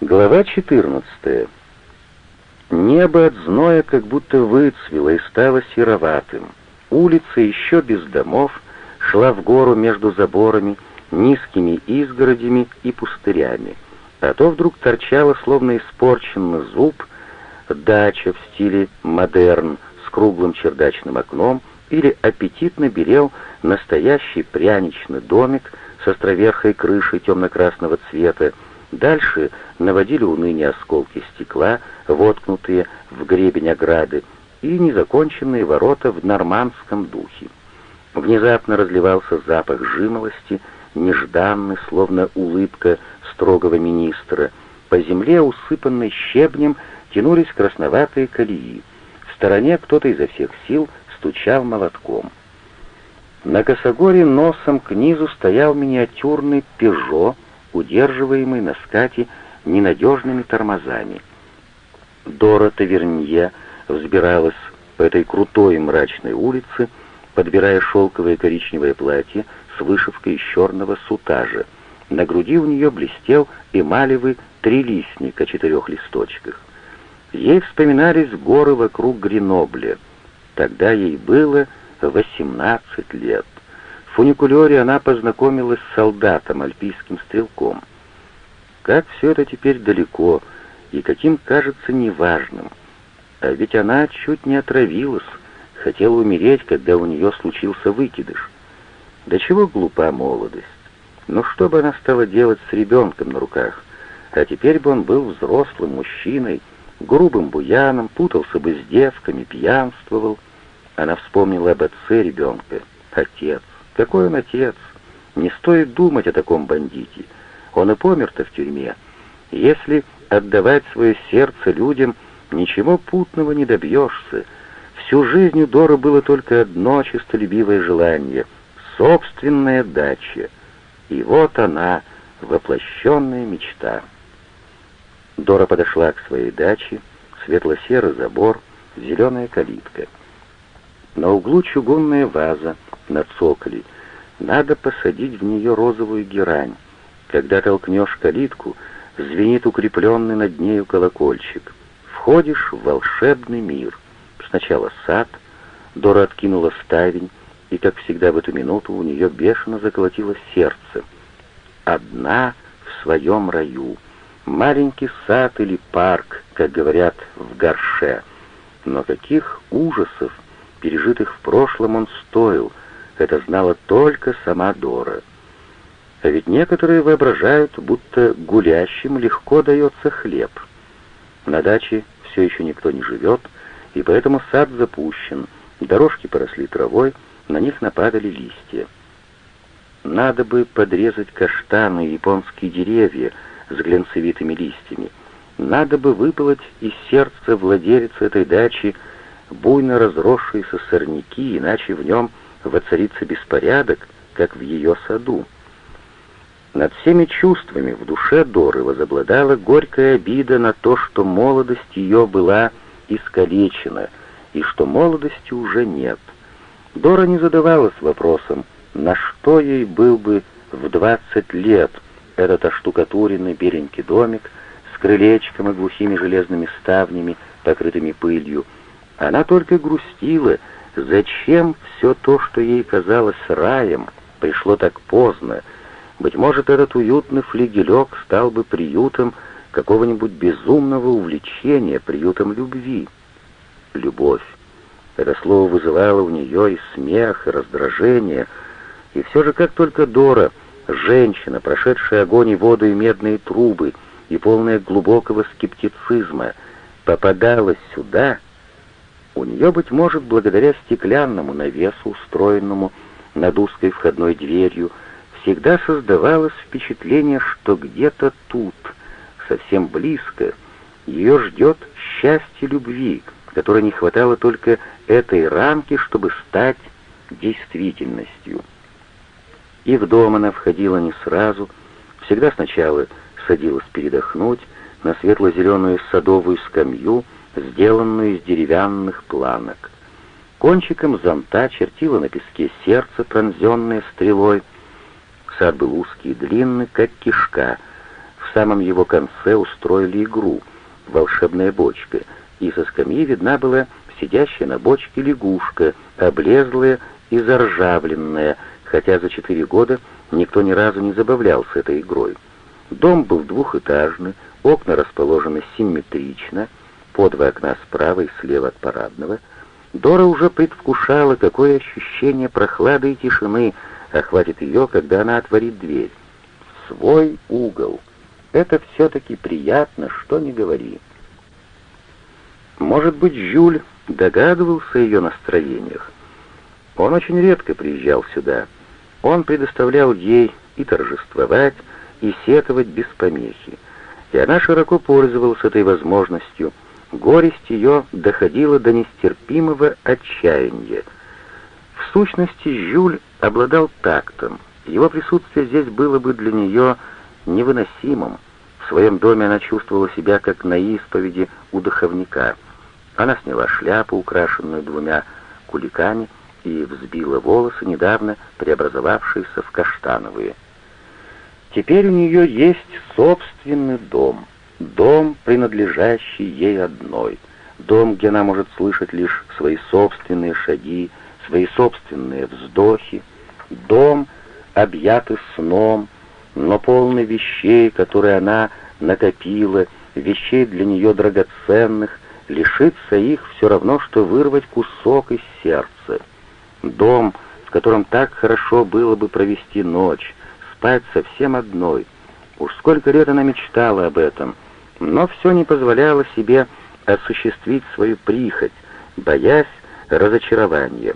Глава 14. Небо от зноя как будто выцвело и стало сероватым. Улица еще без домов шла в гору между заборами, низкими изгородями и пустырями. А то вдруг торчала, словно испорченный зуб, дача в стиле модерн с круглым чердачным окном или аппетитно белел настоящий пряничный домик с островерхой крышей темно-красного цвета, Дальше наводили уныние осколки стекла, воткнутые в гребень ограды, и незаконченные ворота в нормандском духе. Внезапно разливался запах жимолости, нежданный, словно улыбка строгого министра. По земле, усыпанной щебнем, тянулись красноватые колеи. В стороне кто-то изо всех сил стучал молотком. На косогоре носом к низу стоял миниатюрный «Пежо», удерживаемый на скате ненадежными тормозами. Дора Тавернье взбиралась по этой крутой мрачной улице, подбирая шелковое коричневое платье с вышивкой из черного сутажа. На груди у нее блестел эмалевый трилистник о четырех листочках. Ей вспоминались горы вокруг Гренобля. Тогда ей было восемнадцать лет фуникулере она познакомилась с солдатом, альпийским стрелком. Как все это теперь далеко и каким кажется неважным. А ведь она чуть не отравилась, хотела умереть, когда у нее случился выкидыш. Да чего глупа молодость? Но что бы она стала делать с ребенком на руках? А теперь бы он был взрослым мужчиной, грубым буяном, путался бы с девками, пьянствовал. Она вспомнила об отце ребенка, отец. Какой он отец? Не стоит думать о таком бандите. Он и помер-то в тюрьме. Если отдавать свое сердце людям, ничего путного не добьешься. Всю жизнь у Дора было только одно честолюбивое желание — собственная дача. И вот она, воплощенная мечта. Дора подошла к своей даче, светло-серый забор, зеленая калитка. На углу чугунная ваза — на цоколе. Надо посадить в нее розовую герань. Когда толкнешь калитку, звенит укрепленный над нею колокольчик. Входишь в волшебный мир. Сначала сад, Дора откинула ставень, и, как всегда в эту минуту, у нее бешено заколотилось сердце. Одна в своем раю. Маленький сад или парк, как говорят в горше. Но каких ужасов, пережитых в прошлом, он стоил — это знала только сама Дора. А ведь некоторые воображают, будто гулящим легко дается хлеб. На даче все еще никто не живет, и поэтому сад запущен, дорожки поросли травой, на них нападали листья. Надо бы подрезать каштаны и японские деревья с глянцевитыми листьями. Надо бы выпалоть из сердца владельца этой дачи буйно разросшиеся сорняки, иначе в нем воцарится беспорядок, как в ее саду. Над всеми чувствами в душе Доры возобладала горькая обида на то, что молодость ее была искалечена, и что молодости уже нет. Дора не задавалась вопросом, на что ей был бы в двадцать лет этот оштукатуренный беленький домик с крылечком и глухими железными ставнями, покрытыми пылью. Она только грустила, Зачем все то, что ей казалось раем, пришло так поздно? Быть может, этот уютный флигелек стал бы приютом какого-нибудь безумного увлечения, приютом любви. Любовь. Это слово вызывало у нее и смех, и раздражение. И все же, как только Дора, женщина, прошедшая огонь и воду и медные трубы, и полная глубокого скептицизма, попадалась сюда — у нее, быть может, благодаря стеклянному навесу, устроенному над узкой входной дверью, всегда создавалось впечатление, что где-то тут, совсем близко, ее ждет счастье любви, которой не хватало только этой рамки, чтобы стать действительностью. И в дом она входила не сразу, всегда сначала садилась передохнуть на светло-зеленую садовую скамью, сделанную из деревянных планок. Кончиком зонта чертила на песке сердце, пронзенное стрелой. Сад был узкий и длинный, как кишка. В самом его конце устроили игру «Волшебная бочка», и со скамьи видна была сидящая на бочке лягушка, облезлая и заржавленная, хотя за четыре года никто ни разу не забавлялся этой игрой. Дом был двухэтажный, окна расположены симметрично, по два окна справа и слева от парадного. Дора уже предвкушала, какое ощущение прохлады и тишины охватит ее, когда она отворит дверь. свой угол. Это все-таки приятно, что не говори. Может быть, Жюль догадывался о ее настроениях. Он очень редко приезжал сюда. Он предоставлял ей и торжествовать, и сетовать без помехи. И она широко пользовалась этой возможностью. Горесть ее доходила до нестерпимого отчаяния. В сущности, Жюль обладал тактом. Его присутствие здесь было бы для нее невыносимым. В своем доме она чувствовала себя как на исповеди у духовника. Она сняла шляпу, украшенную двумя куликами, и взбила волосы, недавно преобразовавшиеся в каштановые. Теперь у нее есть собственный дом, дом, принадлежащий ей одной, дом, где она может слышать лишь свои собственные шаги, свои собственные вздохи, дом, объятый сном, но полный вещей, которые она накопила, вещей для нее драгоценных, лишиться их все равно, что вырвать кусок из сердца. Дом, в котором так хорошо было бы провести ночь, спать совсем одной. Уж сколько лет она мечтала об этом, но все не позволяло себе осуществить свою прихоть, боясь разочарования.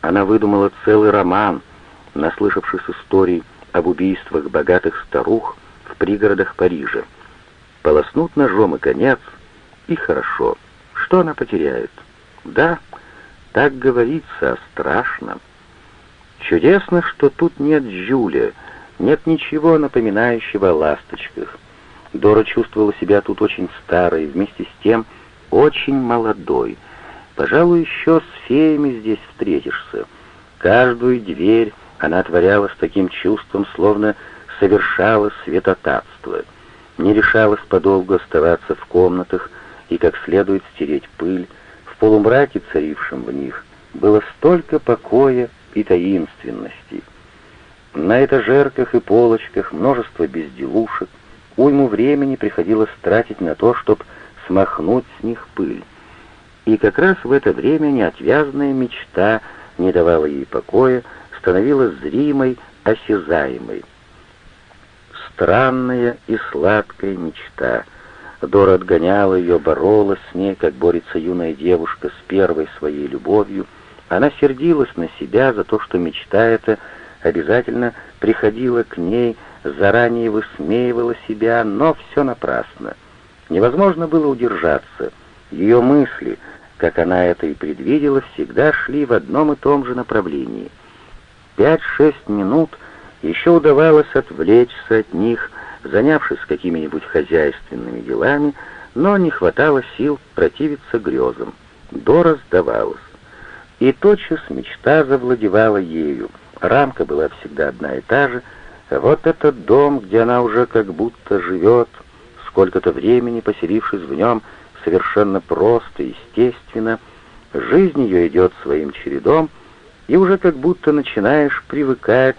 Она выдумала целый роман, наслышавшись историй об убийствах богатых старух в пригородах Парижа. Полоснут ножом и конец, и хорошо. Что она потеряет? Да, так говорится, а страшно. Чудесно, что тут нет Жюля, нет ничего напоминающего о ласточках. Дора чувствовала себя тут очень старой, вместе с тем очень молодой. Пожалуй, еще с феями здесь встретишься. Каждую дверь она отворяла с таким чувством, словно совершала светотатство. Не решалась подолгу оставаться в комнатах и как следует стереть пыль. В полумраке, царившем в них, было столько покоя и таинственности. На этажерках и полочках множество безделушек, уйму времени приходилось тратить на то, чтобы смахнуть с них пыль. И как раз в это время неотвязная мечта не давала ей покоя, становилась зримой, осязаемой. Странная и сладкая мечта. Дора отгоняла ее, боролась с ней, как борется юная девушка с первой своей любовью — она сердилась на себя за то, что мечта эта обязательно приходила к ней, заранее высмеивала себя, но все напрасно. Невозможно было удержаться. Ее мысли, как она это и предвидела, всегда шли в одном и том же направлении. Пять-шесть минут еще удавалось отвлечься от них, занявшись какими-нибудь хозяйственными делами, но не хватало сил противиться грезам. Дора сдавалась. И тотчас мечта завладевала ею. Рамка была всегда одна и та же. Вот этот дом, где она уже как будто живет, сколько-то времени поселившись в нем, совершенно просто, естественно, жизнь ее идет своим чередом, и уже как будто начинаешь привыкать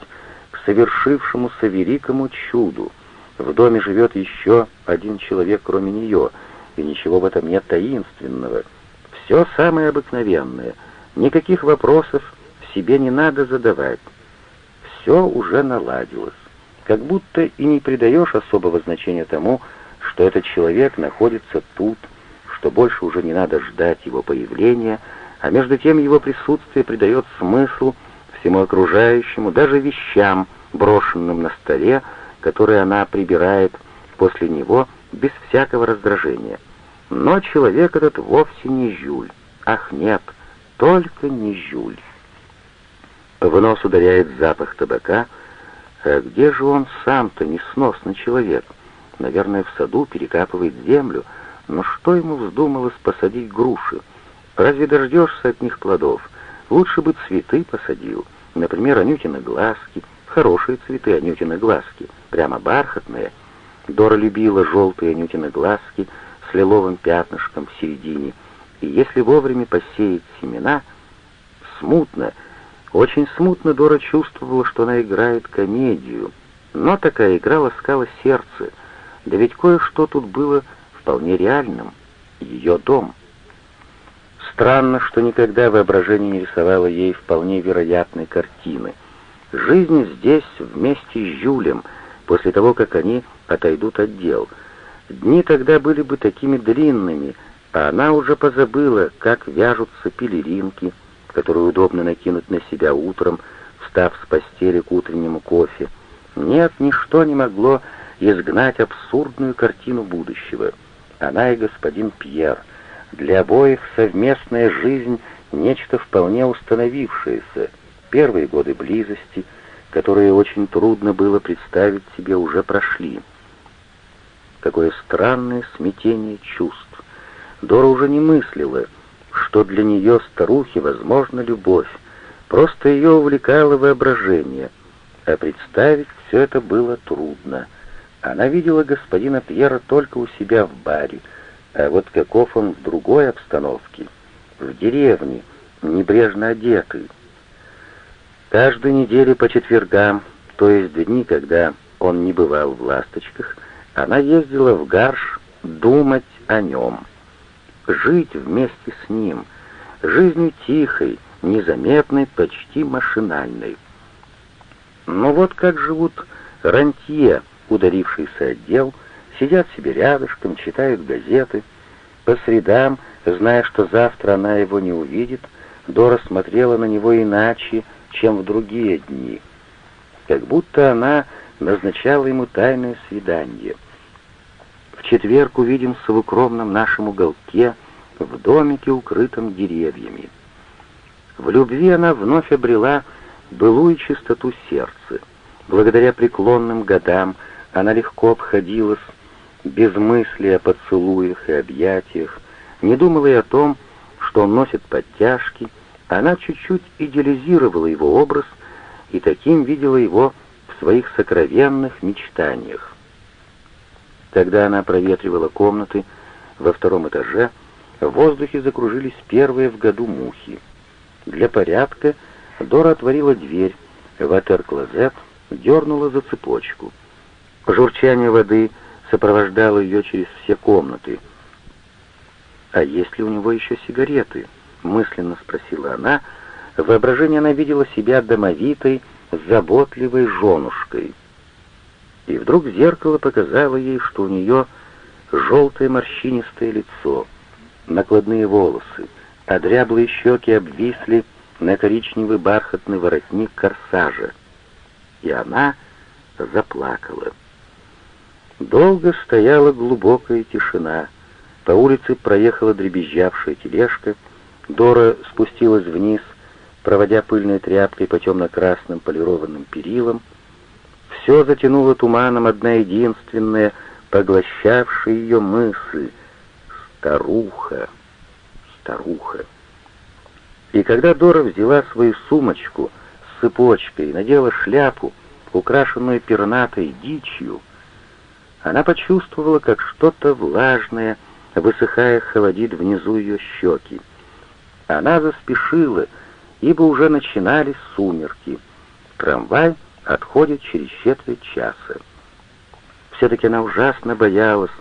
к совершившемуся великому чуду. В доме живет еще один человек, кроме нее, и ничего в этом нет таинственного. Все самое обыкновенное — Никаких вопросов себе не надо задавать. Все уже наладилось. Как будто и не придаешь особого значения тому, что этот человек находится тут, что больше уже не надо ждать его появления, а между тем его присутствие придает смысл всему окружающему, даже вещам, брошенным на столе, которые она прибирает после него без всякого раздражения. Но человек этот вовсе не Жюль. Ах, нет, — только не Жюль. В нос ударяет запах табака. А где же он сам-то, несносный человек? Наверное, в саду перекапывает землю. Но что ему вздумалось посадить груши? Разве дождешься от них плодов? Лучше бы цветы посадил. Например, анютины глазки. Хорошие цветы, анютины глазки. Прямо бархатные. Дора любила желтые Анютины глазки с лиловым пятнышком в середине, и если вовремя посеять семена, смутно, очень смутно Дора чувствовала, что она играет комедию, но такая игра ласкала сердце, да ведь кое-что тут было вполне реальным — ее дом. Странно, что никогда воображение не рисовало ей вполне вероятной картины. Жизнь здесь вместе с Жюлем, после того, как они отойдут от дел. Дни тогда были бы такими длинными, а она уже позабыла, как вяжутся пелеринки, которые удобно накинуть на себя утром, встав с постели к утреннему кофе. Нет, ничто не могло изгнать абсурдную картину будущего. Она и господин Пьер. Для обоих совместная жизнь — нечто вполне установившееся. Первые годы близости, которые очень трудно было представить себе, уже прошли. Какое странное смятение чувств. Дора уже не мыслила, что для нее, старухи, возможна любовь. Просто ее увлекало воображение, а представить все это было трудно. Она видела господина Пьера только у себя в баре, а вот каков он в другой обстановке, в деревне, небрежно одетый. Каждую неделю по четвергам, то есть дни, когда он не бывал в «Ласточках», она ездила в Гарш думать о нем, жить вместе с ним, жизнью тихой, незаметной, почти машинальной. Но вот как живут рантье, ударившийся отдел, сидят себе рядышком, читают газеты. По средам, зная, что завтра она его не увидит, Дора смотрела на него иначе, чем в другие дни. Как будто она назначала ему тайное свидание. Четверг увидимся в укромном нашем уголке, в домике, укрытом деревьями. В любви она вновь обрела былую чистоту сердца. Благодаря преклонным годам она легко обходилась без мысли о поцелуях и объятиях, не думала и о том, что он носит подтяжки, она чуть-чуть идеализировала его образ и таким видела его в своих сокровенных мечтаниях. Когда она проветривала комнаты во втором этаже, в воздухе закружились первые в году мухи. Для порядка Дора отворила дверь, ватер-клозет дернула за цепочку. Журчание воды сопровождало ее через все комнаты. «А есть ли у него еще сигареты?» — мысленно спросила она. В воображении она видела себя домовитой, заботливой женушкой. И вдруг зеркало показало ей, что у нее желтое морщинистое лицо, накладные волосы, а дряблые щеки обвисли на коричневый бархатный воротник корсажа. И она заплакала. Долго стояла глубокая тишина. По улице проехала дребезжавшая тележка. Дора спустилась вниз, проводя пыльной тряпкой по темно-красным полированным перилам. Все затянуло туманом одна единственная, поглощавшая ее мысль — старуха, старуха. И когда Дора взяла свою сумочку с цепочкой и надела шляпу, украшенную пернатой дичью, она почувствовала, как что-то влажное, высыхая, холодит внизу ее щеки. Она заспешила, ибо уже начинались сумерки. Трамвай отходит через четверть часа. Все-таки она ужасно боялась,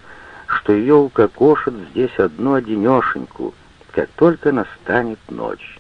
что ее укокошат здесь одну одинешеньку, как только настанет ночь.